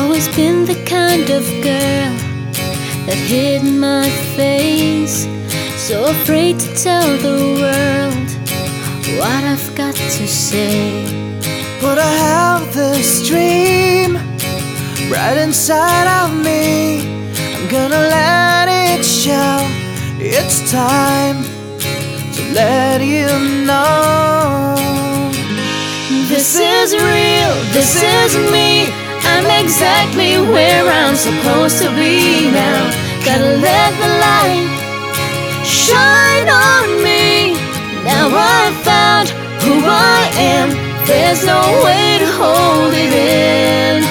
always been the kind of girl that hid my face. So afraid to tell the world what I've got to say. But I have this dream right inside of me. I'm gonna let it show. It's time to let you know. This is real, this is me. I'm exactly where I'm supposed to be now. Gotta let the light shine on me. Now I've found who I am. There's no way to hold it in.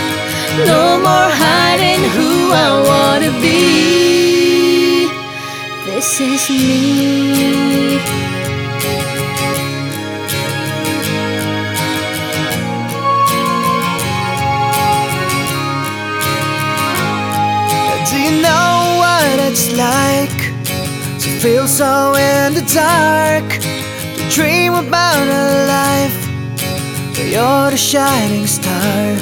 No more hiding who I wanna be. This is me. Feel so in the dark? To dream about a life where you're the shining star.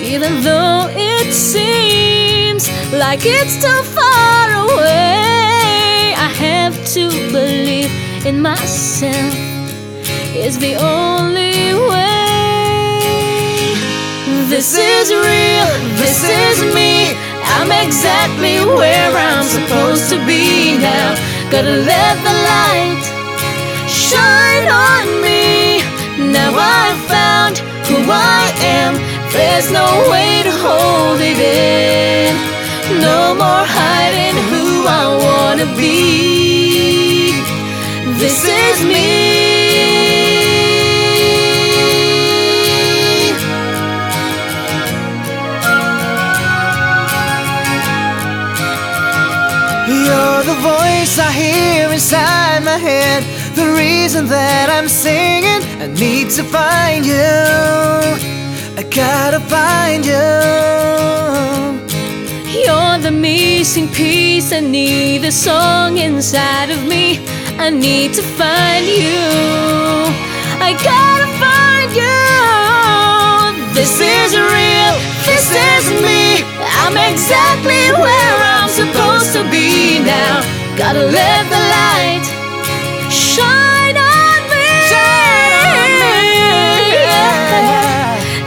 Even though it seems like it's too far away, I have to believe in myself. It's the only way. This is real, this is me. I'm exactly where I'm supposed. Gotta let the light shine on me. Now I've found who I am. There's no way to hold it in. No more hiding who I wanna be. This is me. You're the voice I hear inside my head. The reason that I'm singing. I need to find you. I gotta find you. You're the missing piece. I need the song inside of me. I need to find you. Gotta let the light shine on me.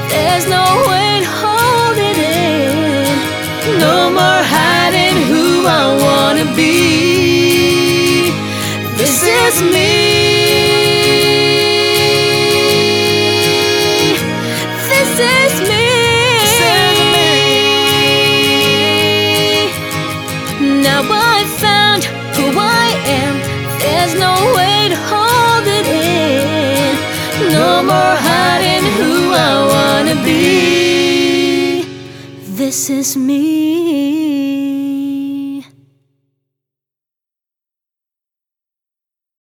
There's no way to hold it in. No more hiding who I wanna be. Now I've found who I am. There's no way to hold it in. No more hiding who I wanna be. This is me.